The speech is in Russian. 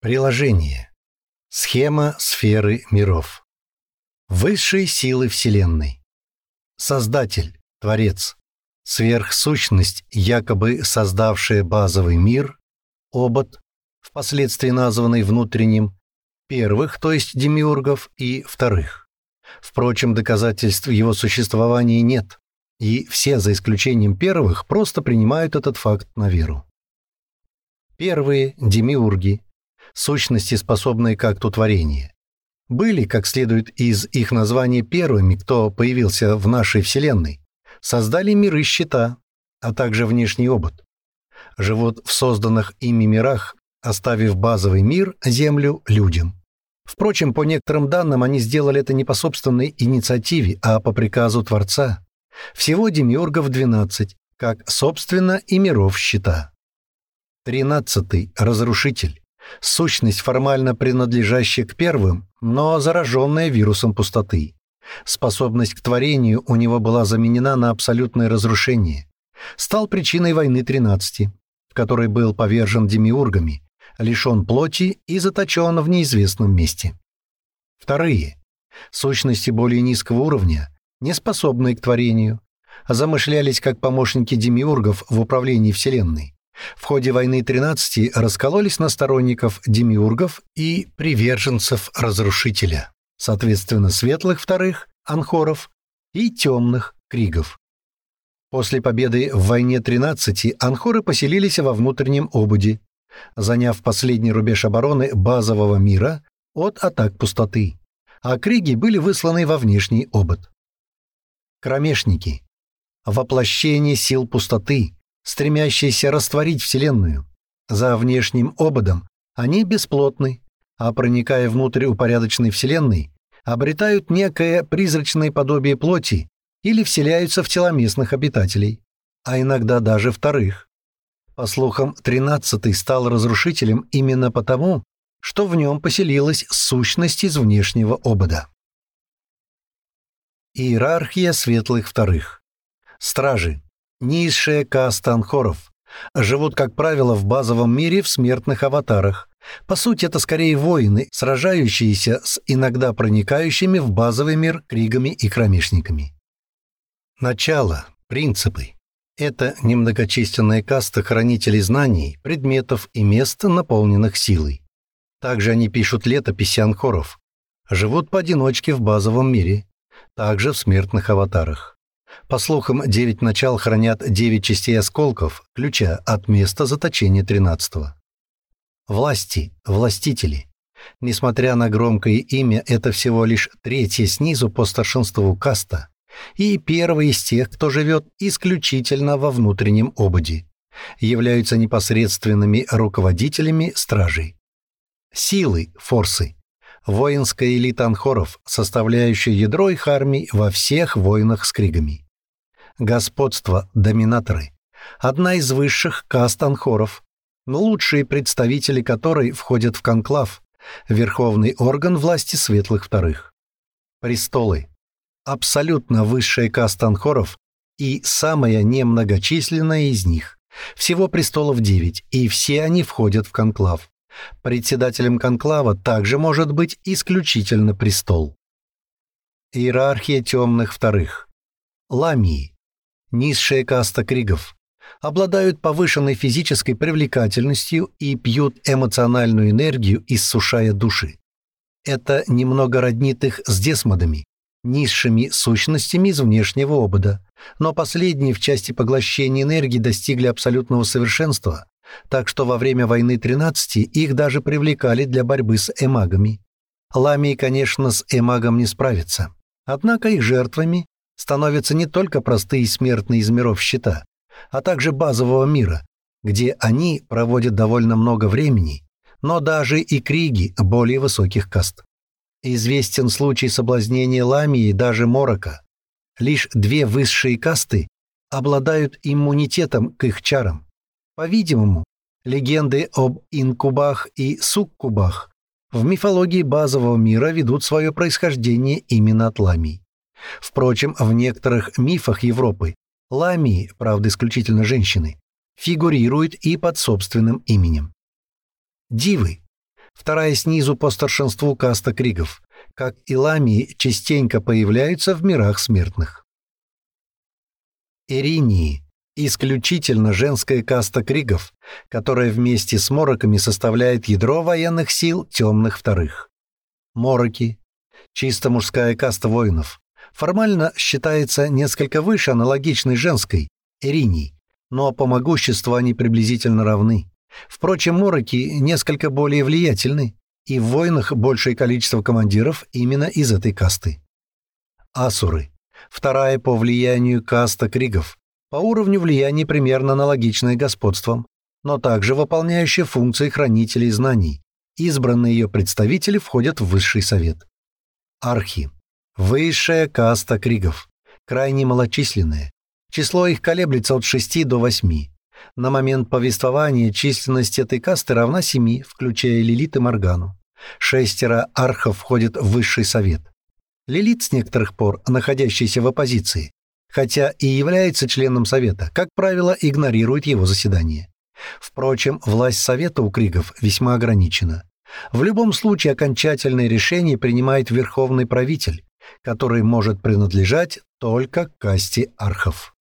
Приложение. Схема сферы миров. Высшие силы Вселенной. Создатель, Творец, сверхсущность, якобы создавшая базовый мир, обод, впоследствии названный внутренним, первых, то есть демиургов, и вторых. Впрочем, доказательств его существования нет, и все, за исключением первых, просто принимают этот факт на веру. Первые демиурги, сущности, способные к акту творения, были, как следует из их названия, первыми, кто появился в нашей Вселенной, создали миры щита, а также внешний обод. Живут в созданных ими мирах, оставив базовый мир, Землю, людям. Впрочем, по некоторым данным, они сделали это не по собственной инициативе, а по приказу Творца. Всего демиургов 12, как, собственно, и миров щита. Тринадцатый — Разрушитель. Сущность, формально принадлежащая к первым, но зараженная вирусом пустоты. Способность к творению у него была заменена на абсолютное разрушение. Стал причиной войны 13, в которой был повержен демиургами, лишен плоти и заточен в неизвестном месте. Вторые. Сущности более низкого уровня, не способные к творению, замышлялись как помощники демиургов в управлении Вселенной. В ходе войны 13 раскололись на сторонников демиургов и приверженцев разрушителя, соответственно, светлых вторых, анхоров, и темных, кригов. После победы в войне 13 анхоры поселились во внутреннем обуде, заняв последний рубеж обороны базового мира от атак пустоты, а криги были высланы во внешний обод. Кромешники. Воплощение сил пустоты, стремящиеся растворить Вселенную. За внешним ободом они бесплотны, а проникая внутрь упорядоченной Вселенной, обретают некое призрачное подобие плоти или вселяются в тела местных обитателей, а иногда даже вторых. По слухам, тринадцатый стал разрушителем именно потому, что в нем поселилась сущность из внешнего обода. Иерархия светлых вторых. Стражи, Низшая каста анхоров. Живут, как правило, в базовом мире в смертных аватарах. По сути, это скорее воины, сражающиеся с иногда проникающими в базовый мир кригами и кромешниками. Начало, принципы. Это немногочисленная каста хранителей знаний, предметов и мест, наполненных силой. Также они пишут летописи анхоров. Живут поодиночке в базовом мире, также в смертных аватарах. По слухам, девять начал хранят девять частей осколков, ключа от места заточения тринадцатого. Власти, властители. Несмотря на громкое имя, это всего лишь третье снизу по старшинству каста и первый из тех, кто живет исключительно во внутреннем ободе, являются непосредственными руководителями стражей. Силы, форсы. Воинская элита анхоров, составляющая ядро их армий во всех войнах с кригами господство, доминаторы. Одна из высших каст анхоров, но лучшие представители которой входят в конклав, верховный орган власти светлых вторых. Престолы. Абсолютно высшая каста анхоров и самая немногочисленная из них. Всего престолов девять, и все они входят в конклав. Председателем конклава также может быть исключительно престол. Иерархия темных вторых. Ламии низшая каста кригов, обладают повышенной физической привлекательностью и пьют эмоциональную энергию, иссушая души. Это немного роднит их с десмодами, низшими сущностями из внешнего обода, но последние в части поглощения энергии достигли абсолютного совершенства, так что во время войны 13 их даже привлекали для борьбы с эмагами. Ламии, конечно, с эмагом не справятся. Однако их жертвами становятся не только простые смертные из миров щита, а также базового мира, где они проводят довольно много времени, но даже и криги более высоких каст. Известен случай соблазнения Ламии и даже Морока. Лишь две высшие касты обладают иммунитетом к их чарам. По-видимому, легенды об инкубах и суккубах в мифологии базового мира ведут свое происхождение именно от ламий. Впрочем, в некоторых мифах Европы ламии, правда исключительно женщины, фигурируют и под собственным именем. Дивы Вторая снизу по старшинству каста кригов, как и ламии частенько появляются в мирах смертных. Иринии — исключительно женская каста кригов, которая вместе с мороками составляет ядро военных сил темных вторых. Мороки — чисто мужская каста воинов, формально считается несколько выше аналогичной женской, Эринии, но по могуществу они приблизительно равны. Впрочем, мороки несколько более влиятельны, и в войнах большее количество командиров именно из этой касты. Асуры. Вторая по влиянию каста кригов. По уровню влияния примерно аналогичная господством, но также выполняющая функции хранителей знаний. Избранные ее представители входят в высший совет. Архи. Высшая каста кригов. Крайне малочисленная. Число их колеблется от 6 до 8. На момент повествования численность этой касты равна 7, включая Лилит и Моргану. Шестеро архов входят в высший совет. Лилит с некоторых пор, находящийся в оппозиции, хотя и является членом совета, как правило, игнорирует его заседание. Впрочем, власть совета у кригов весьма ограничена. В любом случае окончательное решение принимает верховный правитель, который может принадлежать только касте архов.